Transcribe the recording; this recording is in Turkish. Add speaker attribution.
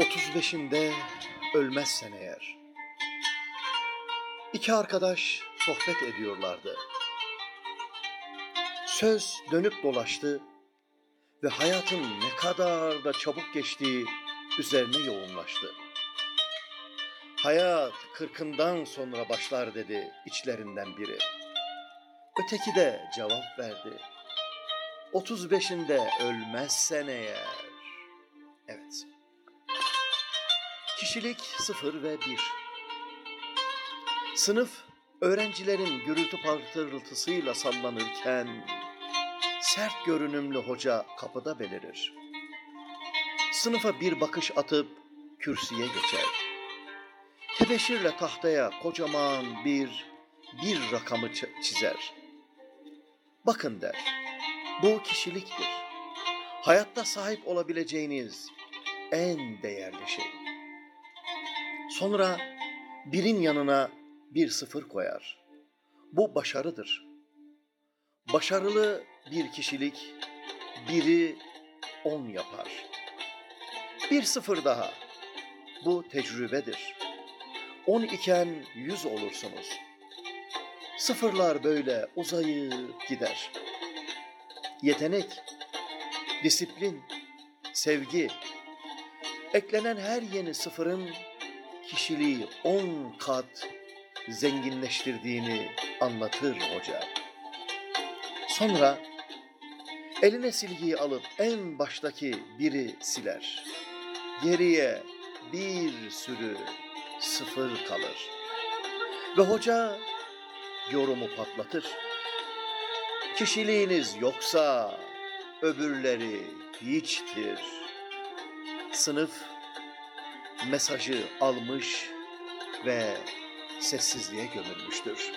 Speaker 1: 35'inde ölmezsen eğer. İki arkadaş sohbet ediyorlardı. Söz dönüp dolaştı ve hayatın ne kadar da çabuk geçtiği üzerine yoğunlaştı. Hayat kırkından sonra başlar dedi içlerinden biri. Öteki de cevap verdi. 35'inde ölmezsen eğer. Kişilik sıfır ve bir. Sınıf öğrencilerin gürültü patırtısıyla sallanırken sert görünümlü hoca kapıda belirir. Sınıfa bir bakış atıp kürsüye geçer. Tebeşirle tahtaya kocaman bir bir rakamı çizer. Bakın der. Bu kişiliktir. Hayatta sahip olabileceğiniz en değerli şey. Sonra birin yanına bir sıfır koyar. Bu başarıdır. Başarılı bir kişilik biri on yapar. Bir sıfır daha. Bu tecrübedir. On iken yüz olursunuz. Sıfırlar böyle uzayıp gider. Yetenek, disiplin, sevgi, eklenen her yeni sıfırın kişiliği on kat zenginleştirdiğini anlatır hoca. Sonra eline silgiyi alıp en baştaki biri siler. Geriye bir sürü sıfır kalır. Ve hoca yorumu patlatır. Kişiliğiniz yoksa öbürleri hiçtir. Sınıf mesajı almış ve sessizliğe gömülmüştür.